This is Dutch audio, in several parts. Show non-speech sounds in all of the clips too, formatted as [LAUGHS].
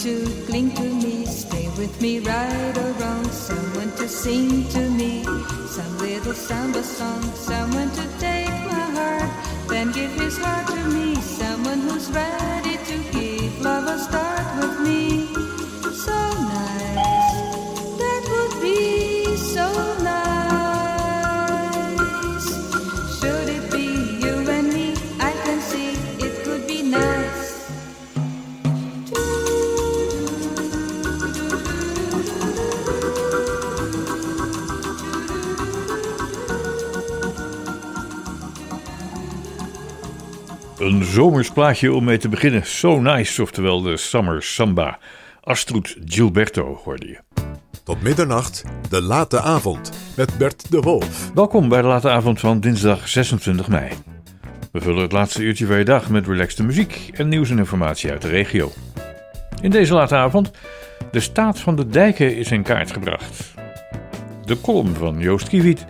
to cling to me, stay with me right or wrong. Someone to sing to me, some little samba song. Someone to take my heart, then give his heart to me. Someone who's ready zomers plaatje om mee te beginnen. So nice, oftewel de Summer Samba. Astrud Gilberto hoorde je. Tot middernacht, de late avond, met Bert de Wolf. Welkom bij de late avond van dinsdag 26 mei. We vullen het laatste uurtje van je dag met relaxte muziek en nieuws en informatie uit de regio. In deze late avond, de staat van de dijken is in kaart gebracht. De column van Joost Kiewiet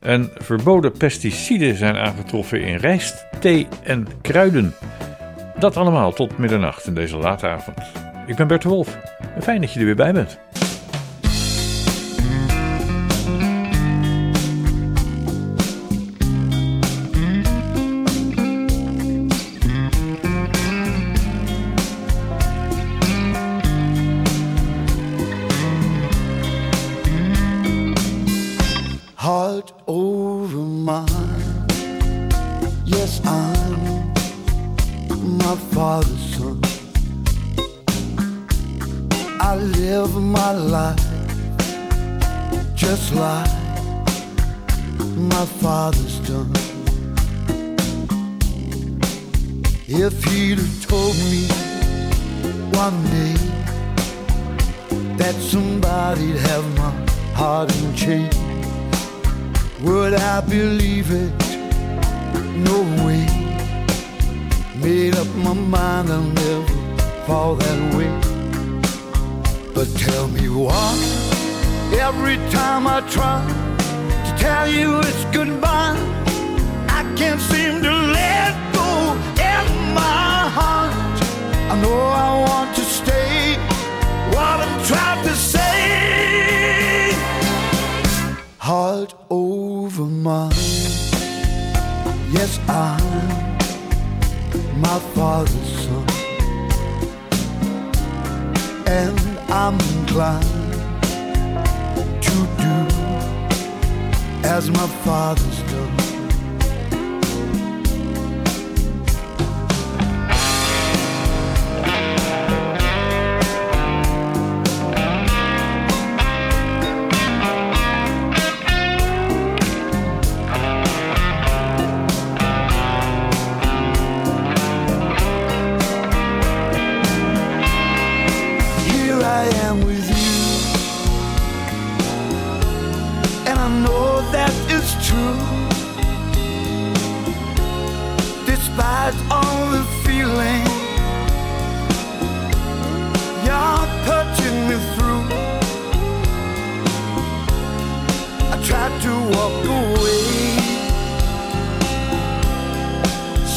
en verboden pesticiden zijn aangetroffen in rijst, thee en kruiden. Dat allemaal tot middernacht in deze late avond. Ik ben Bert de Wolf. Fijn dat je er weer bij bent. My father's done. If he'd have told me one day that somebody'd have my heart in chains. Would I believe it? No way. Made up my mind I'll never fall that way. But tell me why, every time I try to tell you it's goodbye, I can't seem to let go in my heart. I know I want to stay, what I'm trying to say heart over mind. Yes, I'm my father's son, and I'm inclined as my father's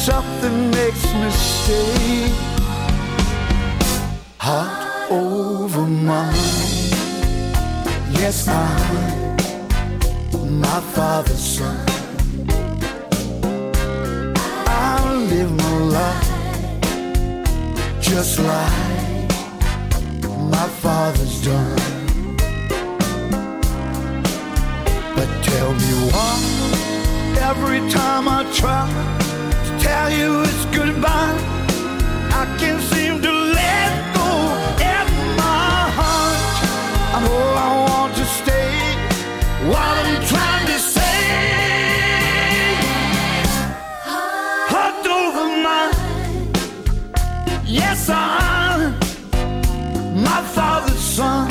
something makes me stay hot over mind. Yes, I, my father's son. I live my life just like my father's done. But tell me why every time I try tell you it's goodbye. I can't seem to let go of my heart. I know I want to stay while I'm trying to say. Heart over mine. Yes, I am my father's son.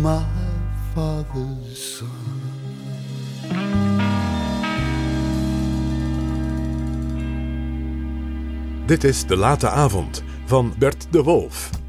my father's son. Dit is De Late Avond van Bert de Wolf.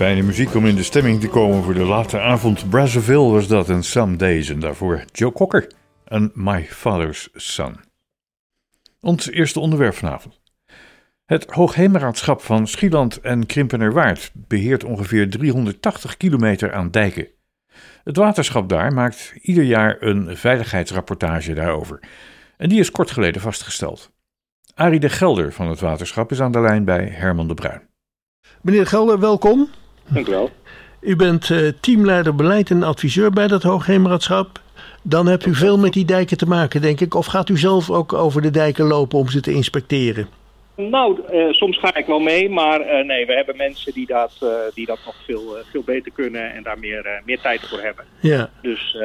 Fijne muziek om in de stemming te komen voor de late avond. Brazzaville was dat en Some Days. En daarvoor Joe Cocker en My Father's Son. Ons eerste onderwerp vanavond. Het Hoogheemraadschap van Schieland en Krimpenerwaard beheert ongeveer 380 kilometer aan dijken. Het waterschap daar maakt ieder jaar een veiligheidsrapportage daarover. En die is kort geleden vastgesteld. Arie de Gelder van het waterschap is aan de lijn bij Herman de Bruin. Meneer Gelder, welkom. Dank u wel. U bent eh, teamleider beleid en adviseur bij dat Hoogheemraadschap. Dan hebt u veel met die dijken te maken, denk ik. Of gaat u zelf ook over de dijken lopen om ze te inspecteren? Nou, eh, soms ga ik wel mee, maar eh, nee, we hebben mensen die dat, die dat nog veel, veel beter kunnen en daar meer, meer tijd voor hebben. Ja, Dus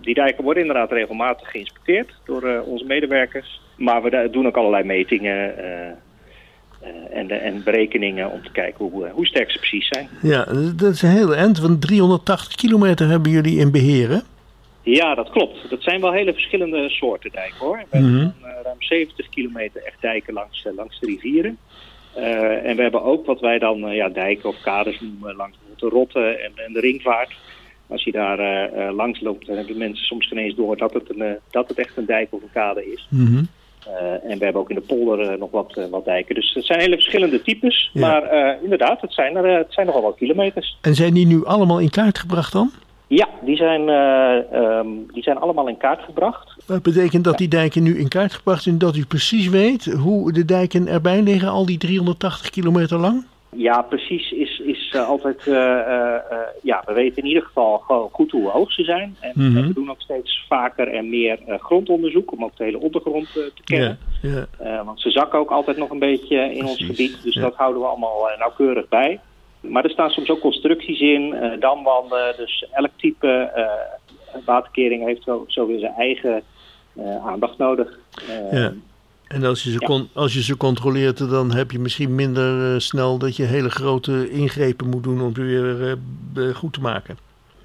die dijken worden inderdaad regelmatig geïnspecteerd door onze medewerkers. Maar we doen ook allerlei metingen en, de- en berekeningen om te kijken hoe, eh, hoe sterk ze precies zijn. ja, dat is een heel eind. Want 380 kilometer hebben jullie in beheer, hè? Ja, dat klopt. Dat zijn wel hele verschillende soorten dijken hoor. We hebben Mhm. dan, eh, ruim 70 kilometer echt dijken langs, eh, langs de rivieren. Eh, en we hebben ook wat wij dan eh, ja, dijken of kades noemen langs de Rotte en, en de Ringvaart. Als je daar eh, eh, langs loopt, dan hebben mensen soms geen eens door dat het, een, eh, dat het echt een dijk of een kade is. Mhm. Eh, en we hebben ook in de polder eh, nog wat, eh, wat dijken. Dus het zijn hele verschillende types. Ja. Maar eh, inderdaad, het zijn, er, eh, het zijn nogal wat kilometers. En zijn die nu allemaal in kaart gebracht dan? Ja, die zijn, eh, ehm, die zijn allemaal in kaart gebracht. Wat betekent dat die dijken nu in kaart gebracht zijn, dat u precies weet hoe de dijken erbij liggen, al die 380 kilometer lang? Ja, precies is, is eh, altijd... eh, eh, ja, we weten in ieder geval gewoon goed hoe hoog ze zijn. En Mhm. we doen ook steeds vaker en meer grondonderzoek om ook de hele ondergrond te kennen. want ze zakken ook altijd nog een beetje in ons gebied. Dus dat houden we allemaal nauwkeurig bij. Maar er staan soms ook constructies in, damwanden. Dus elk type waterkering heeft zo, zo weer zijn eigen aandacht nodig. Ja. En als je, ze Ja. con- als je ze controleert, dan heb je misschien minder eh, snel dat je hele grote ingrepen moet doen om ze weer eh, goed te maken.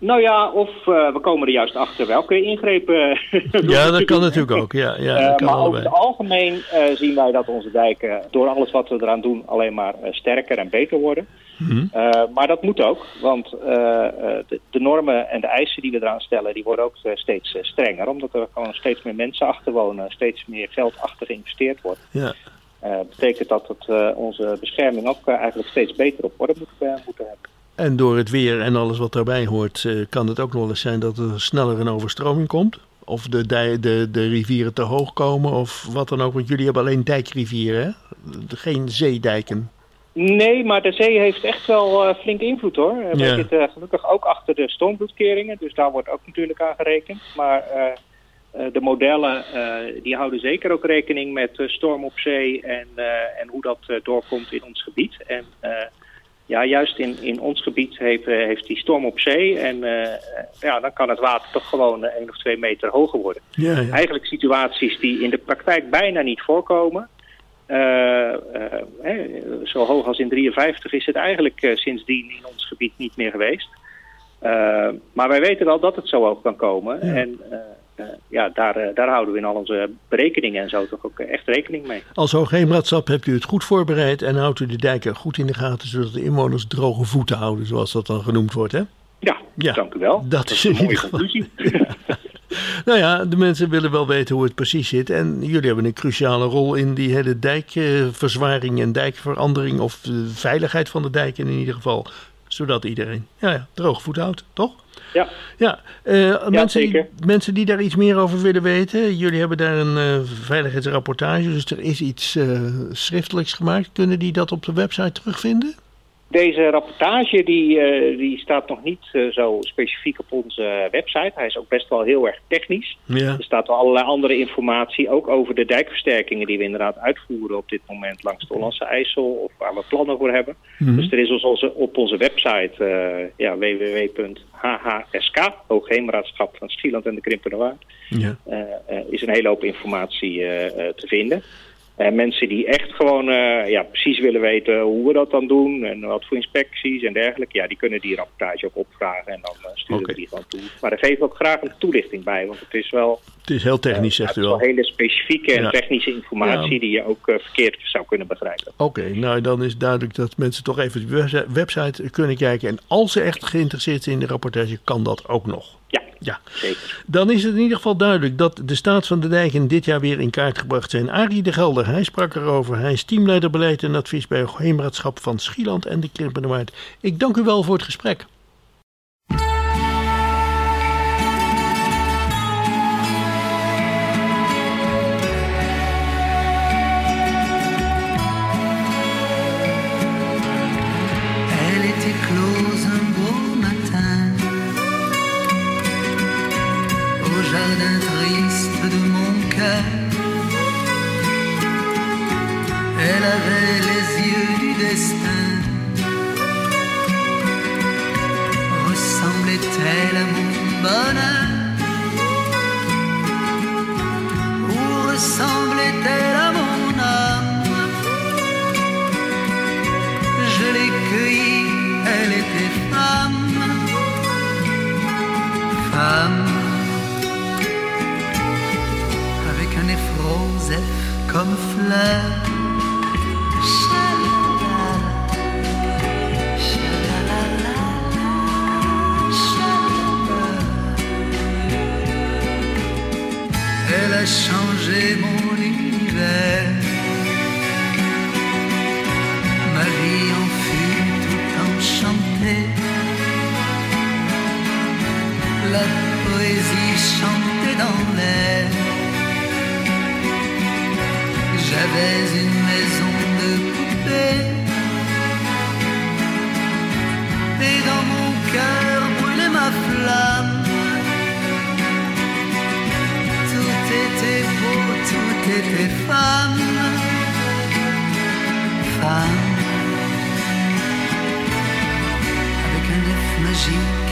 Nou ja, of eh, we komen er juist achter welke ingrepen. [LAUGHS] we Ja, dat kan natuurlijk ook. Ja, ja Eh, dat kan maar over het algemeen eh, zien wij dat onze dijken door alles wat we eraan doen alleen maar eh, sterker en beter worden. Mhm. Eh, maar dat moet ook, want eh, eh, de, de normen en de eisen die we eraan stellen, die worden ook eh, steeds eh, strenger. Omdat er gewoon steeds meer mensen achter wonen, steeds meer geld achter geïnvesteerd wordt. Ja. Eh betekent dat eh, onze bescherming ook eh, eigenlijk steeds beter op orde moet, eh, moeten hebben. En door het weer en alles wat daarbij hoort, eh, kan het ook nog eens zijn dat er sneller een overstroming komt. Of de, de, de rivieren te hoog komen of wat dan ook. Want jullie hebben alleen dijkrivieren, hè? Geen zeedijken. Nee, maar de zee heeft echt wel eh, flink invloed hoor. Eh, We Ja. zitten gelukkig ook achter de stormvloedkeringen, dus daar wordt ook natuurlijk aan gerekend. Maar eh, de modellen die houden zeker ook rekening met storm op zee en, en hoe dat doorkomt in ons gebied. En ja, juist in, in ons gebied heeft, eh, heeft die storm op zee en eh, eh, ja, dan kan het water toch gewoon één of twee meter hoger worden. Ja, ja. Eigenlijk situaties die in de praktijk bijna niet voorkomen. Hè, zo hoog als in 53 is het eigenlijk sindsdien in ons gebied niet meer geweest. Maar wij weten wel dat het zo hoog kan komen. Ja. En ja, daar, eh, daar houden we in al onze berekeningen en zo toch ook eh, echt rekening mee. Als Hoogheemraadschap hebt u het goed voorbereid en houdt u de dijken goed in de gaten, zodat de inwoners droge voeten houden, zoals dat dan genoemd wordt, hè? Ja, Ja, dank u wel. dat is een mooie conclusie. [LAUGHS] Nou ja, de mensen willen wel weten hoe het precies zit. En jullie hebben een cruciale rol in die hele dijkverzwaring en dijkverandering. Of de veiligheid van de dijken in ieder geval. Zodat iedereen ja, ja, droog voet houdt, toch? Ja, Ja, eh, mensen, die, zeker. mensen die daar iets meer over willen weten. Jullie hebben daar een eh, veiligheidsrapportage. Dus er is iets eh, schriftelijks gemaakt. Kunnen die dat op de website terugvinden? Deze rapportage die, eh, die staat nog niet eh, zo specifiek op onze website. Hij is ook best wel heel erg technisch. Ja. Er staat wel allerlei andere informatie, ook over de dijkversterkingen die we inderdaad uitvoeren op dit moment langs de Hollandse IJssel, of waar we plannen voor hebben. Mhm. Dus er is onze, op onze website eh ja, www.hhsk, Hoogheemraadschap van Schieland en de Krimpenerwaard, Ja. is een hele hoop informatie te vinden. En mensen die echt gewoon eh, ja, precies willen weten hoe we dat dan doen en wat voor inspecties en dergelijke, ja, die kunnen die rapportage ook opvragen en dan eh, sturen we die gewoon toe. Maar daar geven we ook graag een toelichting bij, want het is wel, Het is heel technisch, eh, zegt het u is wel. wel hele specifieke en Ja. technische informatie Ja. die je ook eh, verkeerd zou kunnen begrijpen. Oké, nou dan is duidelijk dat mensen toch even de website kunnen kijken. En als ze echt geïnteresseerd zijn in de rapportage, kan dat ook nog. Ja, Ja, zeker. dan is het in ieder geval duidelijk dat de staat van de dijken dit jaar weer in kaart gebracht zijn. Arie de Gelder, hij sprak erover. Hij is teamleider beleid en advies bij het Heemraadschap van Schieland en de Krimpenerwaard. Ik dank u wel voor het gesprek. Ressemblait-elle à mon bonheur? Ou ressemblait-elle à mon âme je l'ai cueillie, elle était femme, femme, avec un effrosef comme fleur. A changé mon univers. Ma vie en fut tout enchantée. La poésie chantait dans l'air. J'avais une maison de poupée. Et dans mon cœur brûlait ma flamme. Était beau, tout était femme. Femme. avec un F magique,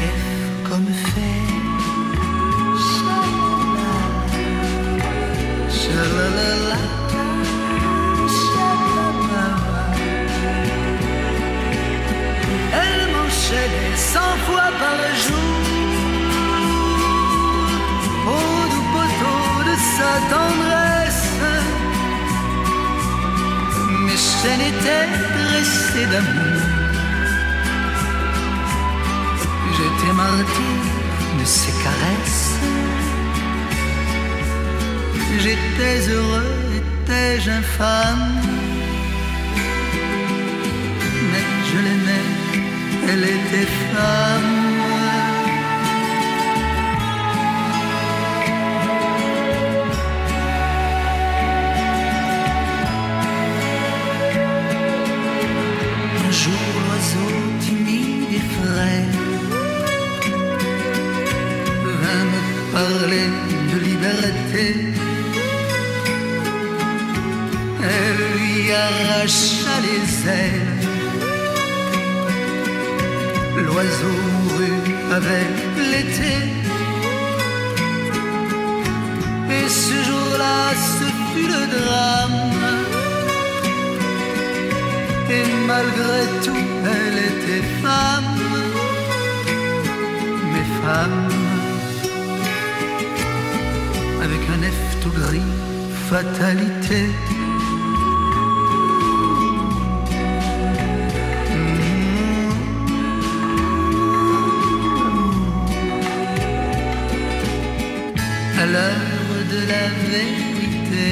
à l'heure de la vérité.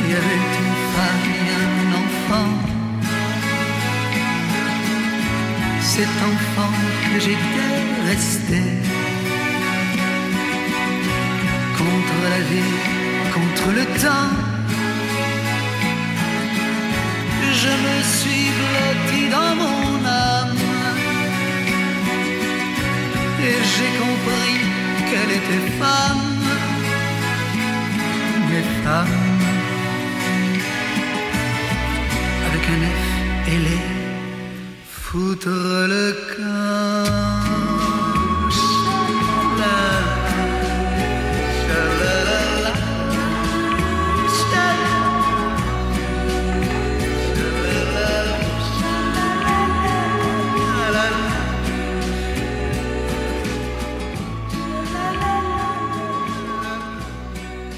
Il y avait une femme et un enfant. Cet enfant que j'étais resté. Contre la vie, contre le temps. Je me suis blotti dans mon âme. et j'ai compris qu'elle était femme, mais femme avec un F et les foutre le camp.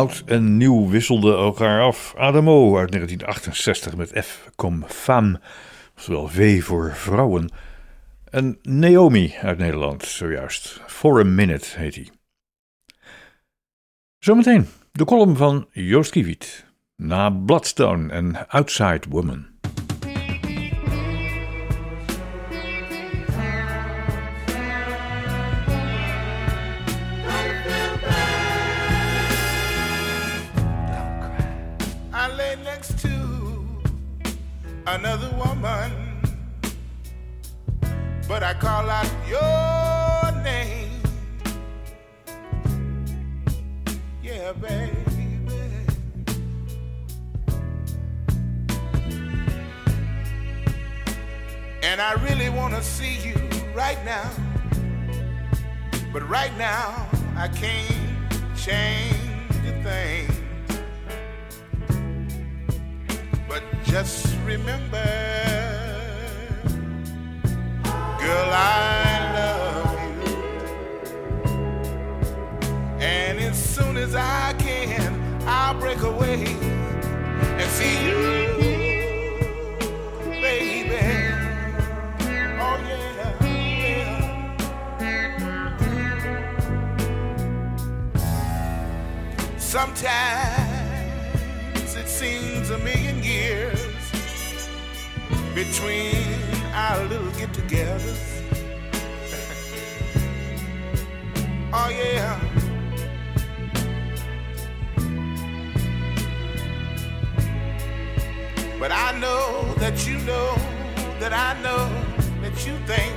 Oud en nieuw wisselden elkaar af. Adamo uit 1968 met F-com femme, oftewel V voor vrouwen. En Naomi uit Nederland zojuist. For a Minute heet hij. Zometeen de column van Joost Kiewiet. Na Bloodstone en Outside Woman. another woman, but I call out your name. Yeah, baby. And I really want to see you right now. But right now, I can't change a thing. But just remember, girl, I love you. And as soon as I can, I'll break away and see you, baby. Oh. Sometimes it seems between our little get togethers. [LAUGHS] oh, yeah. But I know that you know that I know that you think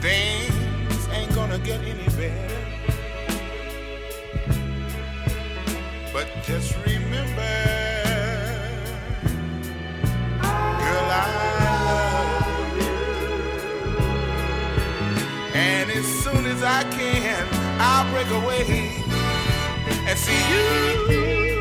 things ain't gonna get any better. But just remember, And as soon as I can, I'll break away and see you,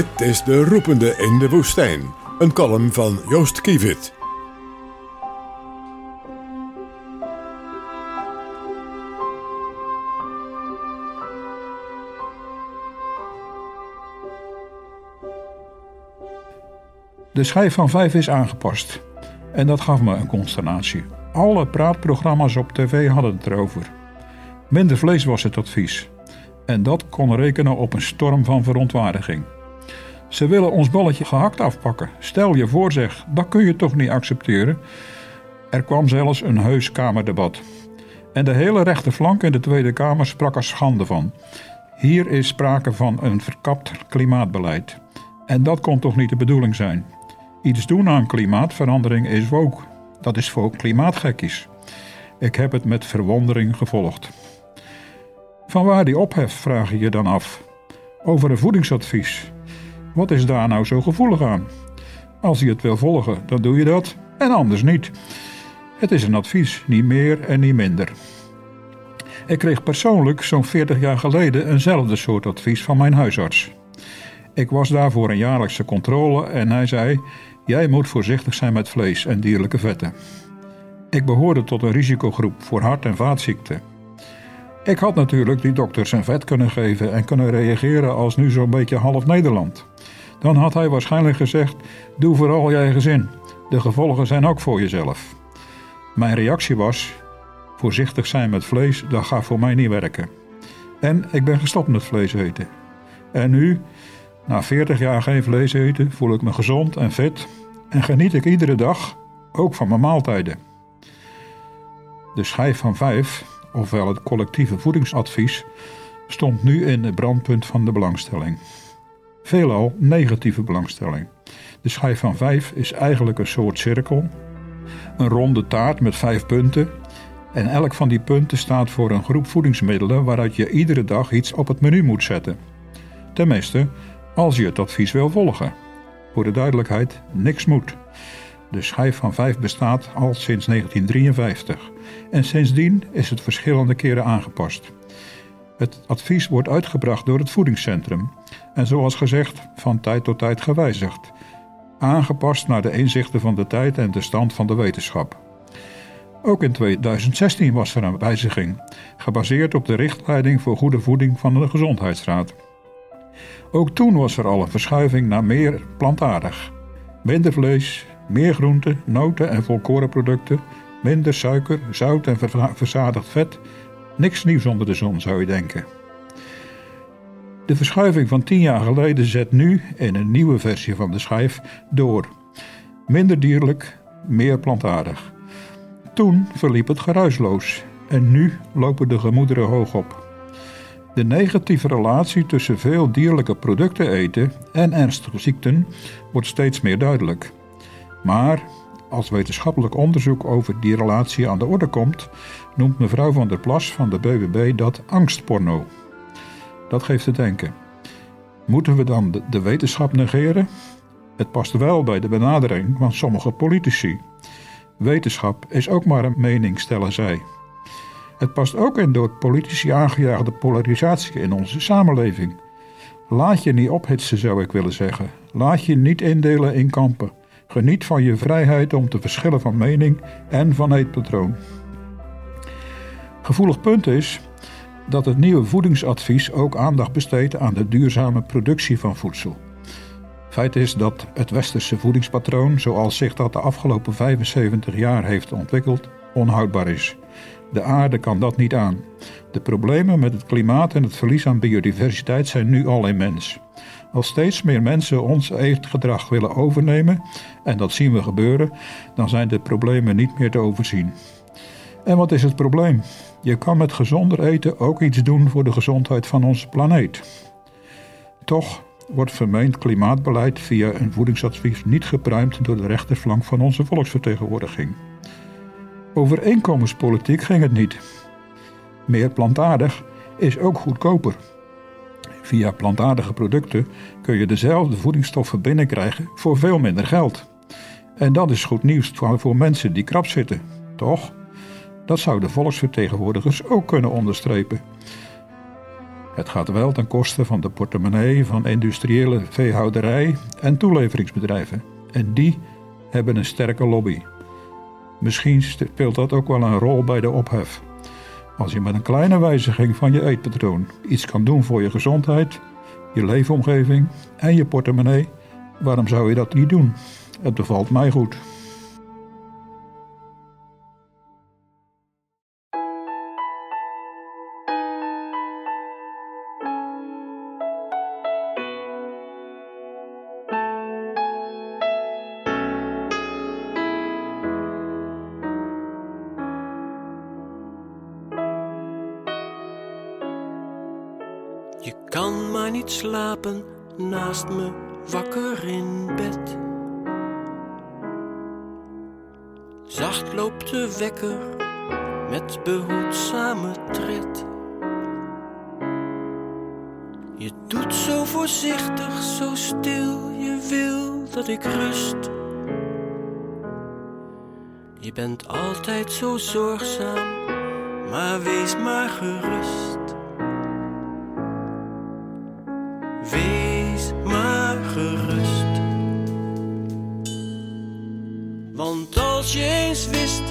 Dit is De Roepende in de Woestijn. Een column van Joost Kievit. De schijf van 5 is aangepast. En dat gaf me een consternatie. Alle praatprogramma's op tv hadden het erover. Minder vlees was het advies. En dat kon rekenen op een storm van verontwaardiging. Ze willen ons balletje gehakt afpakken. Stel je voor zeg, dat kun je toch niet accepteren? Er kwam zelfs een heus kamerdebat. En de hele rechterflank in de Tweede Kamer sprak er schande van. Hier is sprake van een verkapt klimaatbeleid. En dat kon toch niet de bedoeling zijn? Iets doen aan klimaatverandering is woke. Dat is voor klimaatgekkies. Ik heb het met verwondering gevolgd. Vanwaar die ophef, vraag je je dan af. Over een voedingsadvies. Wat is daar nou zo gevoelig aan? Als je het wil volgen, dan doe je dat en anders niet. Het is een advies, niet meer en niet minder. Ik kreeg persoonlijk zo'n 40 jaar geleden eenzelfde soort advies van mijn huisarts. Ik was daar voor een jaarlijkse controle en hij zei: Jij moet voorzichtig zijn met vlees en dierlijke vetten. Ik behoorde tot een risicogroep voor hart- en vaatziekten. Ik had natuurlijk die dokters een vet kunnen geven en kunnen reageren als nu zo'n beetje half Nederland. Dan had hij waarschijnlijk gezegd: Doe vooral je eigen zin. De gevolgen zijn ook voor jezelf. Mijn reactie was: Voorzichtig zijn met vlees, dat gaat voor mij niet werken. En ik ben gestopt met vlees eten. En nu, na 40 jaar geen vlees eten, voel ik me gezond en fit. en geniet ik iedere dag ook van mijn maaltijden. De schijf van vijf, ofwel het collectieve voedingsadvies, stond nu in het brandpunt van de belangstelling. Veelal negatieve belangstelling. De schijf van vijf is eigenlijk een soort cirkel, een ronde taart met vijf punten. En elk van die punten staat voor een groep voedingsmiddelen waaruit je iedere dag iets op het menu moet zetten. Tenminste, als je het advies wil volgen. Voor de duidelijkheid, niks moet. De schijf van vijf bestaat al sinds 1953 en sindsdien is het verschillende keren aangepast. Het advies wordt uitgebracht door het voedingscentrum en zoals gezegd van tijd tot tijd gewijzigd, aangepast naar de inzichten van de tijd en de stand van de wetenschap. Ook in 2016 was er een wijziging, gebaseerd op de richtleiding voor goede voeding van de Gezondheidsraad. Ook toen was er al een verschuiving naar meer plantaardig. Minder vlees, meer groenten, noten en volkorenproducten, minder suiker, zout en verza- verzadigd vet. Niks nieuws onder de zon zou je denken. De verschuiving van tien jaar geleden zet nu, in een nieuwe versie van de schijf, door. Minder dierlijk, meer plantaardig. Toen verliep het geruisloos en nu lopen de gemoederen hoog op. De negatieve relatie tussen veel dierlijke producten eten en ernstige ziekten wordt steeds meer duidelijk. Maar als wetenschappelijk onderzoek over die relatie aan de orde komt, noemt mevrouw van der Plas van de BBB dat angstporno. Dat geeft te denken. Moeten we dan de, wetenschap negeren? Het past wel bij de benadering van sommige politici. Wetenschap is ook maar een mening, stellen zij. Het past ook in door politici aangejaagde polarisatie in onze samenleving. Laat je niet ophitsen, zou ik willen zeggen. Laat je niet indelen in kampen. Geniet van je vrijheid om te verschillen van mening en van eetpatroon. Gevoelig punt is dat het nieuwe voedingsadvies ook aandacht besteedt aan de duurzame productie van voedsel. Feit is dat het westerse voedingspatroon, zoals zich dat de afgelopen 75 jaar heeft ontwikkeld, onhoudbaar is. De aarde kan dat niet aan. De problemen met het klimaat en het verlies aan biodiversiteit zijn nu al immens. Als steeds meer mensen ons eetgedrag willen overnemen, en dat zien we gebeuren, dan zijn de problemen niet meer te overzien. En wat is het probleem? Je kan met gezonder eten ook iets doen voor de gezondheid van onze planeet. Toch wordt vermeend klimaatbeleid via een voedingsadvies niet gepruimd door de rechterflank van onze volksvertegenwoordiging. Over inkomenspolitiek ging het niet. Meer plantaardig is ook goedkoper. Via plantaardige producten kun je dezelfde voedingsstoffen binnenkrijgen voor veel minder geld. En dat is goed nieuws voor mensen die krap zitten, toch? Dat zouden volksvertegenwoordigers ook kunnen onderstrepen. Het gaat wel ten koste van de portemonnee van industriële veehouderij en toeleveringsbedrijven. En die hebben een sterke lobby. Misschien speelt dat ook wel een rol bij de ophef. Als je met een kleine wijziging van je eetpatroon iets kan doen voor je gezondheid, je leefomgeving en je portemonnee, waarom zou je dat niet doen? Het bevalt mij goed. Slapen naast me wakker in bed. Zacht loopt de wekker met behoedzame tred. Je doet zo voorzichtig, zo stil, je wil dat ik rust. Je bent altijd zo zorgzaam, maar wees maar gerust. Wees maar gerust. Want als je eens wist,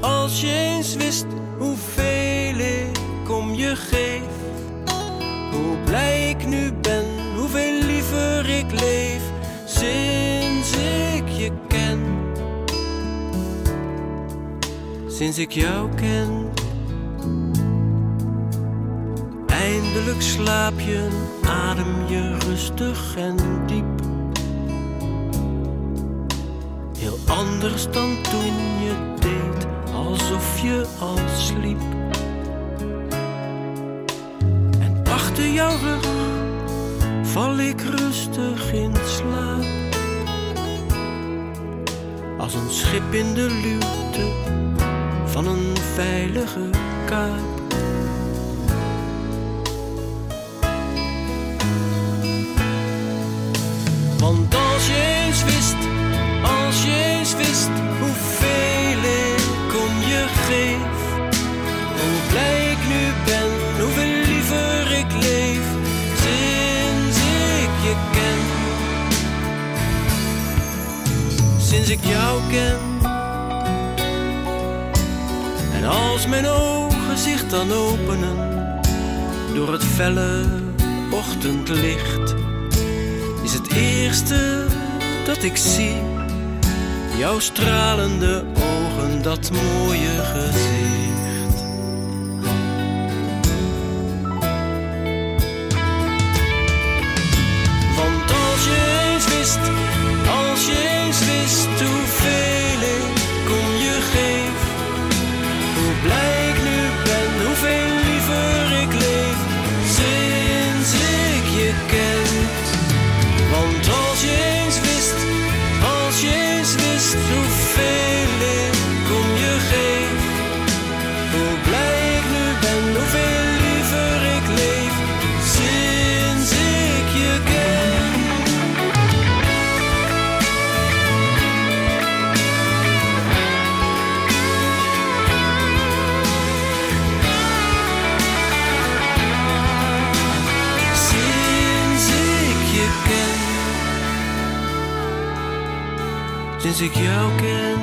als je eens wist hoeveel ik om je geef, hoe blij ik nu ben, hoeveel liever ik leef sinds ik je ken. Sinds ik jou ken. Eindelijk slaap je, adem je rustig en diep. Heel anders dan toen je deed alsof je al sliep. En achter jouw rug val ik rustig in slaap. Als een schip in de luwte van een veilige kaap. Ik jou ken. En als mijn ogen zich dan openen door het felle ochtendlicht is het eerste dat ik zie. Jouw stralende ogen, dat mooie gezicht. Ik jou ken.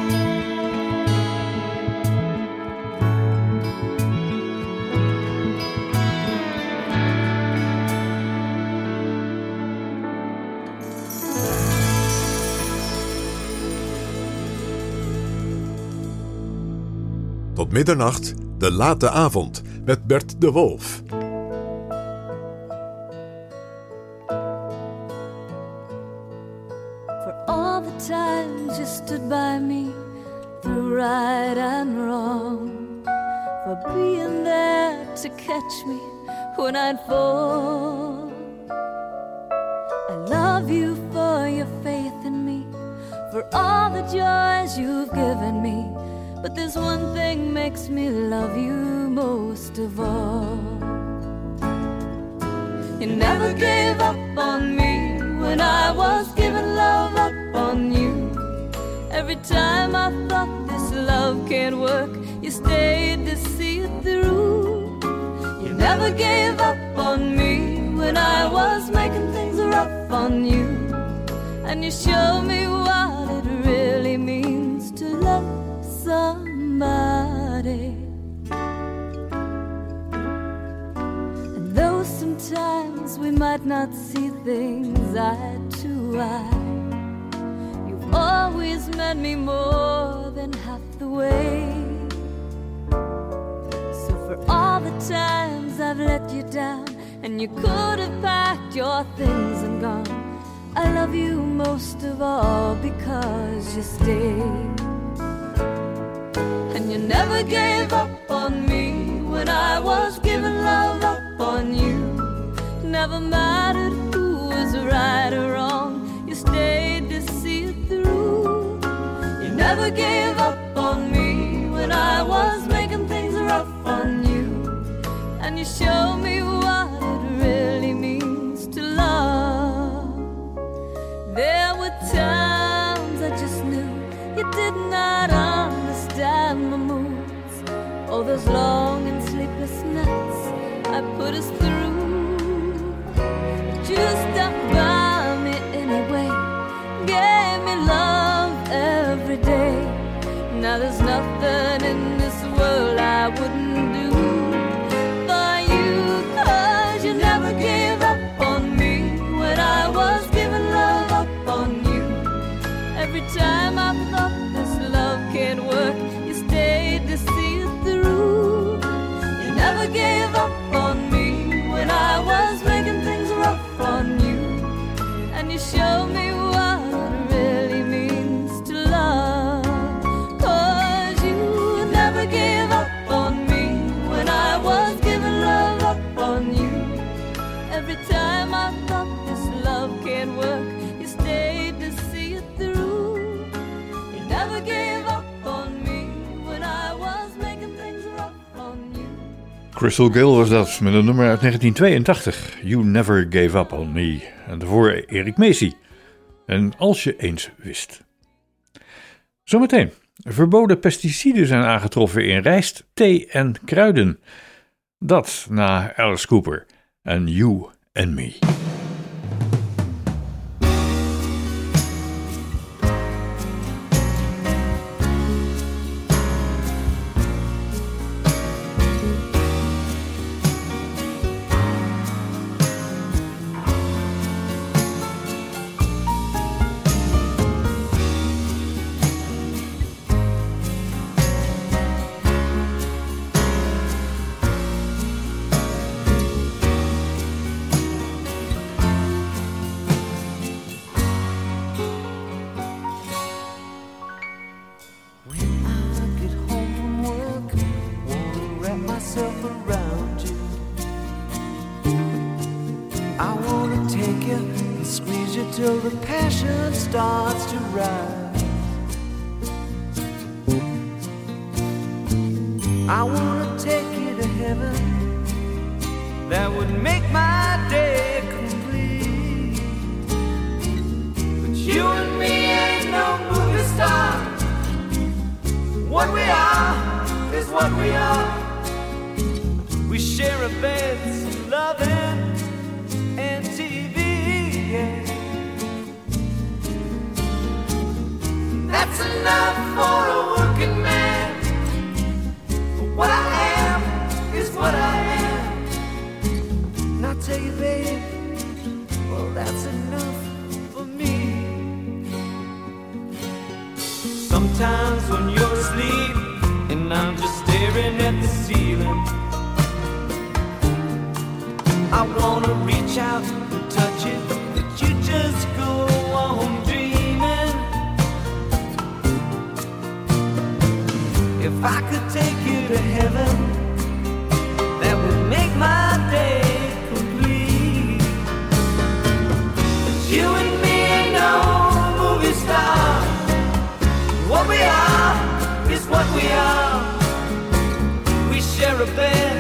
Tot middernacht, de late avond, met Bert de Wolf. Every time I thought this love can't work, you stayed to see it through. You never gave up on me when I was making things rough on you. And you showed me what it really means to love somebody. And though sometimes we might not see things eye to eye, always meant me more than half the way. So for all the times I've let you down, and you could have packed your things and gone, I love you most of all because you stayed. And you never gave up on me when I was giving love up on you. Never mattered who was right or wrong, you stayed never gave up on me when I was making things rough on you. And you showed me what it really means to love. There were times I just knew you did not understand my moods. All those long and sleepless nights I put us nothing in this world I wouldn't do for you, 'cause you never gave up on me when I was giving love up on you. Every time I thought this love can't work, you stayed to see it through. You never gave up Crystal Gale was dat met een nummer uit 1982. You Never Gave Up On Me. En daarvoor Erik Macy. En als je eens wist. Zometeen. Verboden pesticiden zijn aangetroffen in rijst, thee en kruiden. Dat na Alice Cooper en You and Me. For a working man. What I am is what I am. I tell you, babe, well, that's enough for me. Sometimes when you're asleep and I'm just staring at the ceiling, I wanna reach out and touch it, If I could take you to heaven, that would make my day complete. You and me no movie. What we are is what we are. We share a bed,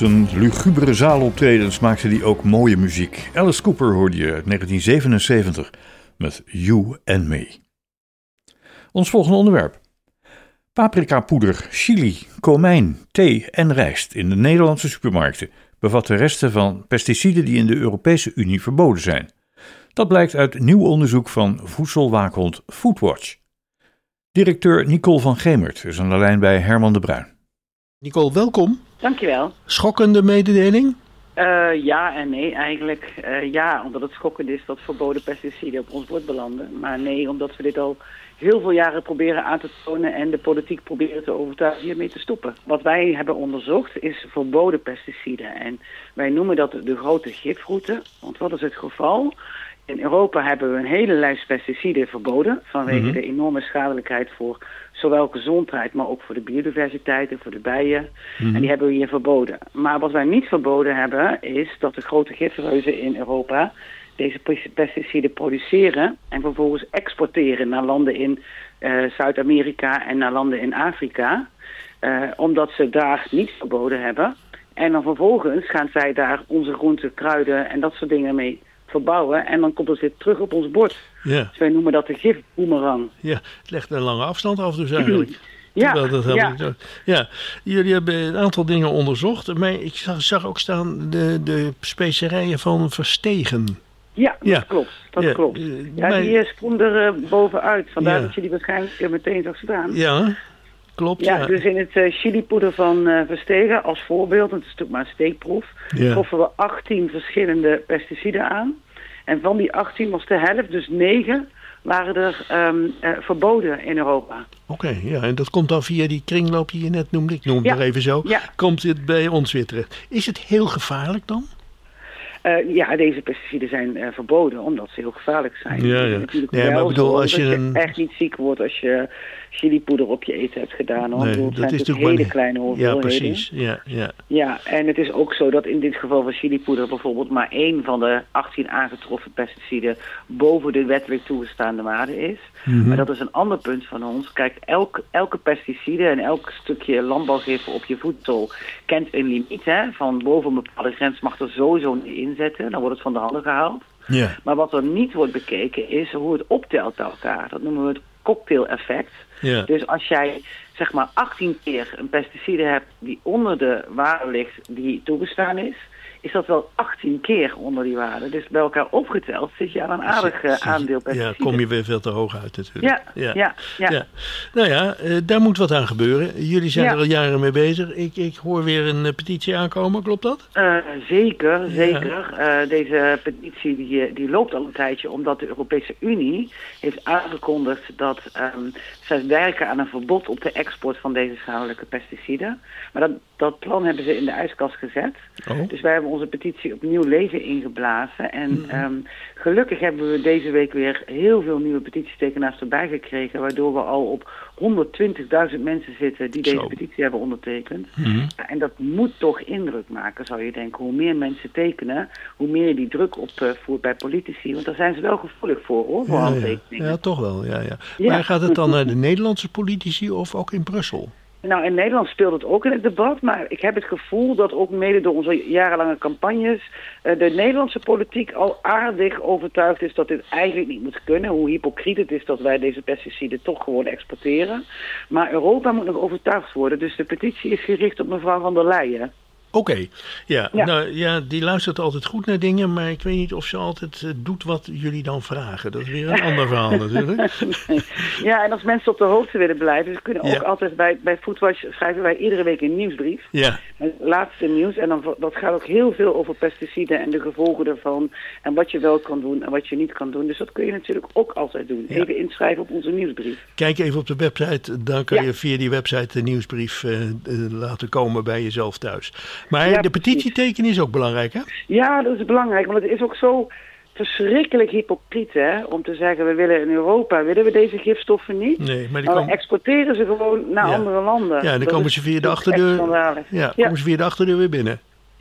zijn lugubere zaaloptredens maakte hij ook mooie muziek. Alice Cooper hoorde je uit 1977 met You and Me. Ons volgende onderwerp. Paprikapoeder, chili, komijn, thee en rijst in de Nederlandse supermarkten bevatten resten van pesticiden die in de Europese Unie verboden zijn. Dat blijkt uit nieuw onderzoek van voedselwaakhond Foodwatch. Directeur Nicole van Gemert is aan de lijn bij Herman de Bruin. Nicole, welkom. Dankjewel. Schokkende mededeling? Eh ja en nee eigenlijk. Eh, ja, omdat het schokkend is dat verboden pesticiden op ons bord belanden. Maar nee, omdat we dit al heel veel jaren proberen aan te tonen en de politiek proberen te overtuigen hiermee te stoppen. Wat wij hebben onderzocht is verboden pesticiden. En wij noemen dat de grote gifroute. Want wat is het geval? In Europa hebben we een hele lijst pesticiden verboden vanwege Mhm. de enorme schadelijkheid voor zowel gezondheid, maar ook voor de biodiversiteit en voor de bijen. Mhm. En die hebben we hier verboden. Maar wat wij niet verboden hebben, is dat de grote gifreuzen in Europa deze pes- pesticiden produceren en vervolgens exporteren naar landen in eh, Zuid-Amerika en naar landen in Afrika. Eh, omdat ze daar niet verboden hebben. En dan vervolgens gaan zij daar onze groenten, kruiden en dat soort dingen mee verbouwen. En dan komt het weer terug op ons bord. Ja. Dus wij noemen dat de gifboemerang. Ja, het legt een lange afstand af dus eigenlijk. [CLEARS THROAT] Ja, dat ja. ja, jullie hebben een aantal dingen onderzocht. Maar ik zag, zag ook staan de, de specerijen van Verstegen. Ja, dat Ja. klopt. Dat Ja, klopt. eh, Ja, maar- die eh, sprong er eh, bovenuit. Vandaar dat je die waarschijnlijk meteen zag staan. Ja, klopt. Ja, Ja, dus in het eh, chilipoeder van eh Verstegen als voorbeeld, het is natuurlijk maar een steekproef, Ja. troffen we 18 verschillende pesticiden aan. En van die 18 was de helft, dus 9, waren er ehm, eh, verboden in Europa. Oké, ja, en dat komt dan via die kringloop die je net noemde. Ik noem het Ja. maar even zo. Komt het bij ons weer terecht. Is het heel gevaarlijk dan? Ja, deze pesticiden zijn verboden omdat ze heel gevaarlijk zijn. Ja, ja. Nee, maar bedoel, als je een- echt niet ziek wordt als je chilipoeder op je eten hebt gedaan. Hoor. Nee, bedoel, het dat zijn is natuurlijk hele kleine Ja, hoeveelheden. precies. Ja, ja. Ja, en het is ook zo dat in dit geval van chilipoeder bijvoorbeeld maar één van de 18 aangetroffen pesticiden boven de wettelijk toegestaande waarde is. Mhm. Maar dat is een ander punt van ons. Kijk, elk, elke pesticide en elk stukje landbouwgif op je voedsel kent een limiet. Hè? Van boven een bepaalde grens mag er sowieso niet inzetten. Dan wordt het van de handen gehaald. Ja. Maar wat er niet wordt bekeken is hoe het optelt bij elkaar. Dat noemen we het cocktail-effect. Ja. Dus als jij zeg maar 18 keer een pesticide hebt die onder de waarde ligt die toegestaan is, is dat wel 18 keer onder die waarde. Dus bij elkaar opgeteld zit je aan een aardig eh, aandeel Ja, pesticiden. kom je weer veel te hoog uit natuurlijk. Ja, ja, ja. Nou ja, eh, daar moet wat aan gebeuren. Jullie zijn Ja. er al jaren mee bezig. Ik, ik hoor weer een eh, petitie aankomen, klopt dat? Zeker, zeker. Deze petitie die, die loopt al een tijdje omdat de Europese Unie heeft aangekondigd dat ehm, zij werken aan een verbod op de export van deze schadelijke pesticiden. Maar dat, dat plan hebben ze in de ijskast gezet. Oh. Dus wij hebben onze petitie opnieuw leven ingeblazen. En Mhm. ehm, gelukkig hebben we deze week weer heel veel nieuwe petitietekenaars erbij gekregen. Waardoor we al op 120.000 mensen zitten die deze petitie hebben ondertekend. Mhm. Ja, En dat moet toch indruk maken, zou je denken. Hoe meer mensen tekenen, hoe meer je die druk opvoert bij politici. Want daar zijn ze wel gevoelig voor, hoor, voor Ja, ja. handtekeningen. ja, toch wel. Ja, ja. Ja. Maar gaat het dan naar de Nederlandse politici of ook in Brussel? Nou, in Nederland speelt het ook in het debat, maar ik heb het gevoel dat ook mede door onze jarenlange campagnes eh, de Nederlandse politiek al aardig overtuigd is dat dit eigenlijk niet moet kunnen. Hoe hypocriet het is dat wij deze pesticiden toch gewoon exporteren. Maar Europa moet nog overtuigd worden, dus de petitie is gericht op mevrouw van der Leyen. Oké, ja, Ja. Nou, ja, die luistert altijd goed naar dingen, maar ik weet niet of ze altijd eh, doet wat jullie dan vragen. Dat is weer een ander verhaal natuurlijk. [LAUGHS] Ja, en als mensen op de hoogte willen blijven, ze kunnen ook altijd bij, bij Foodwatch schrijven wij iedere week een nieuwsbrief. Ja, Het laatste nieuws. En dan, dat gaat ook heel veel over pesticiden en de gevolgen daarvan. En wat je wel kan doen en wat je niet kan doen. Dus dat kun je natuurlijk ook altijd doen. Ja. Even inschrijven op onze nieuwsbrief. kijk even op de website, dan kan je via die website de nieuwsbrief eh, eh, laten komen bij jezelf thuis. Maar Ja, de petitie tekenen is ook belangrijk, hè? Ja, dat is belangrijk. Want het is ook zo verschrikkelijk hypocriet hè, om te zeggen we willen in Europa, willen we deze gifstoffen niet? Nee, maar die Maar komen, exporteren ze gewoon naar Ja. andere landen. ja, dan Dat komen ze via de achterdeur. Ja, Ja. komen ze via de achterdeur weer binnen.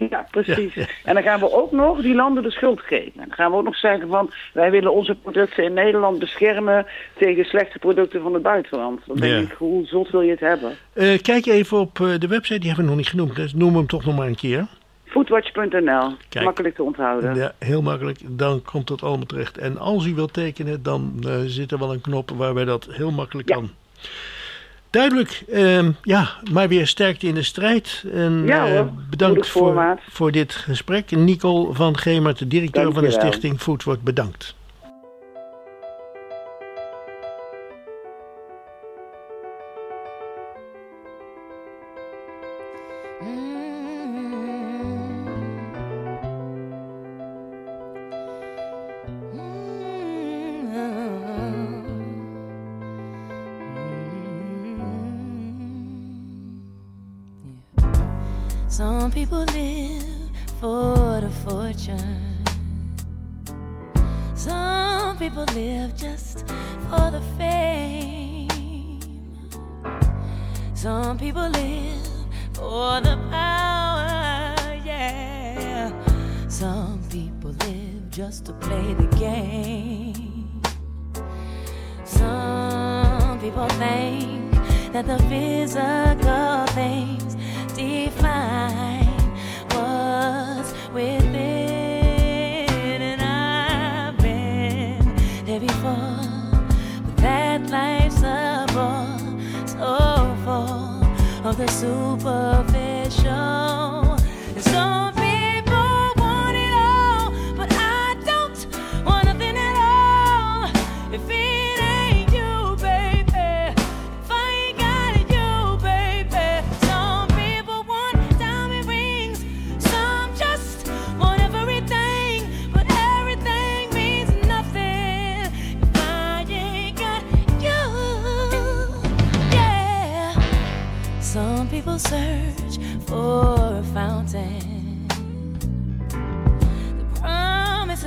Ja, precies. En dan gaan we ook nog die landen de schuld geven. En dan gaan we ook nog zeggen van... wij willen onze producten in Nederland beschermen... tegen slechte producten van het buitenland. Dan denk Ja. ik, hoe zot wil je het hebben? Eh, kijk even op eh, de website, die hebben we nog niet genoemd. Dus noem hem toch nog maar een keer. Foodwatch.nl, makkelijk te onthouden. Ja, heel makkelijk. Dan komt dat allemaal terecht. En als u wilt tekenen, dan eh, zit er wel een knop waarbij dat heel makkelijk kan. Duidelijk. Ehm, ja, maar weer sterkte in de strijd. En Ja, eh, bedankt voor, voor dit gesprek. Nicole van Gemert, de directeur van de stichting Food, wordt bedankt.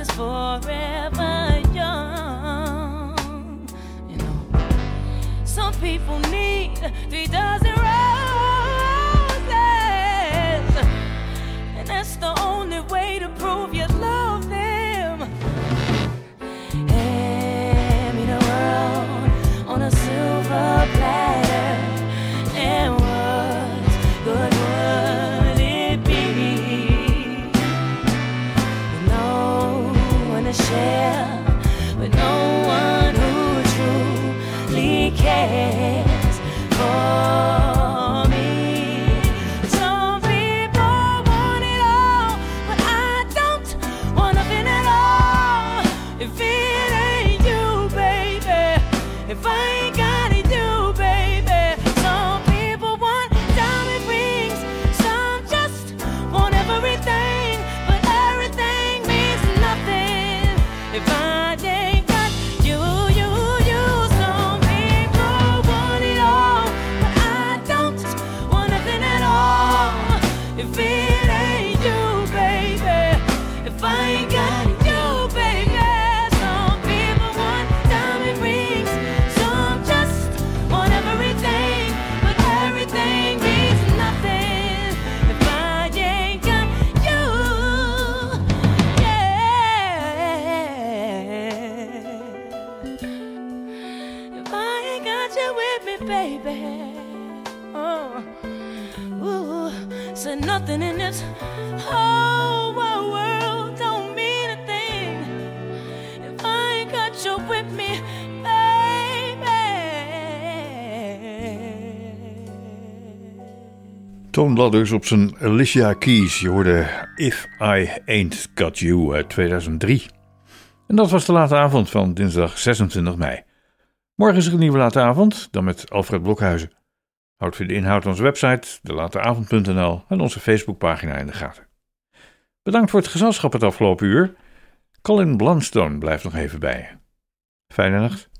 Is forever young. You know, some people need three dozen Toonladders op zijn Alicia Keys. Je hoorde If I Ain't Got You uit 2003. En dat was de late avond van dinsdag 26 mei. Morgen is er een nieuwe late avond, dan met Alfred Blokhuizen. Houd voor de inhoud onze website, delateavond.nl en onze Facebookpagina in de gaten. Bedankt voor het gezelschap het afgelopen uur. Colin Blunstone blijft nog even bij je. Fijne nacht.